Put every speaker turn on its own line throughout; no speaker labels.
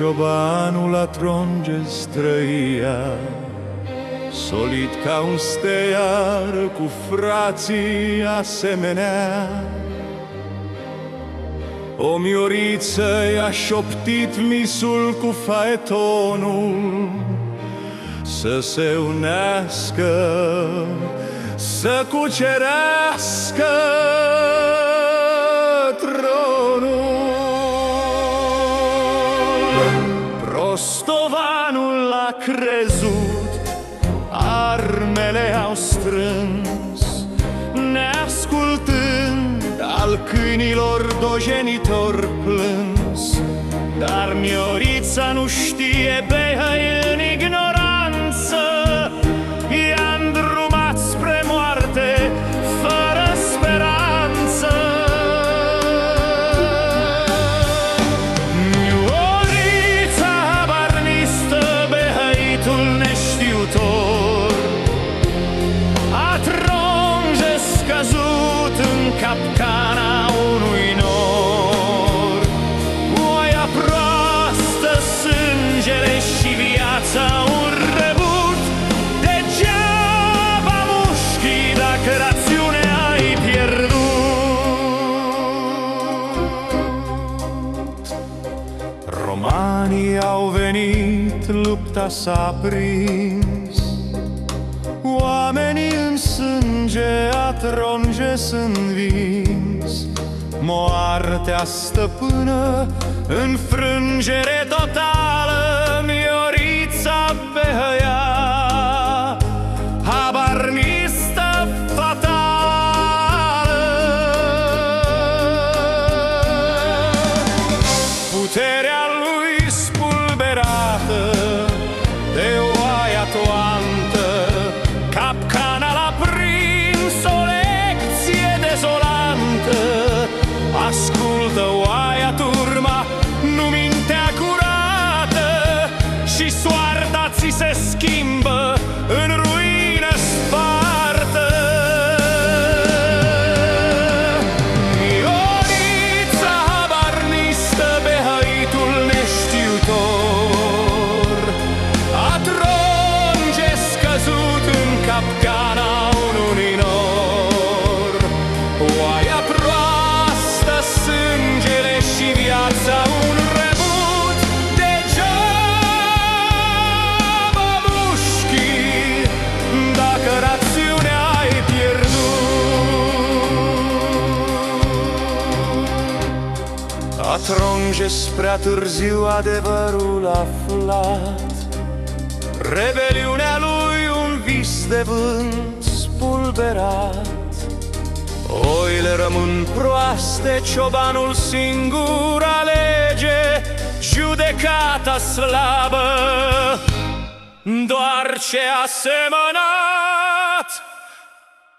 În Iudea ciobanul la tronge străia Solid ca un steiar cu frații asemenea. O mioriță i-a șoptit misul cu faetonul Să se unească, să cucerească crezut, armele au strâns, Neascultând al câinilor dojenitor plâns, Dar Miorița nu știe pe Romanii au venit, lupta s-a prins. Oamenii în sânge a tronje sunt vins Moartea stăpână, înfrângere totală Si suarta si Atronge spre târziu adevărul aflat. Rebeliunea lui un vis de vânt spulberat. Oile rămân proaste, ciobanul singur alege. Judecata slabă, doar ce a semănat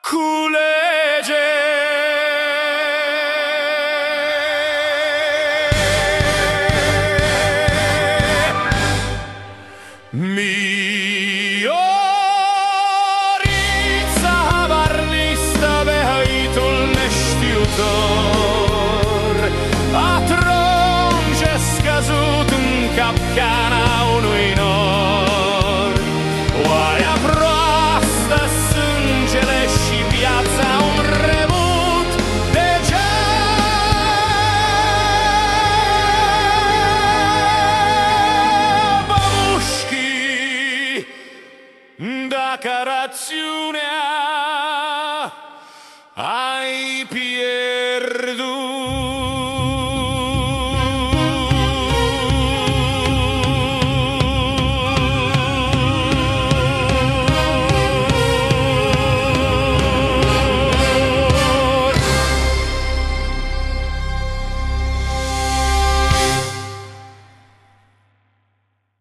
culege Miorița capcana unui nor. Oaia proastă, sângele și viața un remut? Degeaba mușchi dacă rațiunea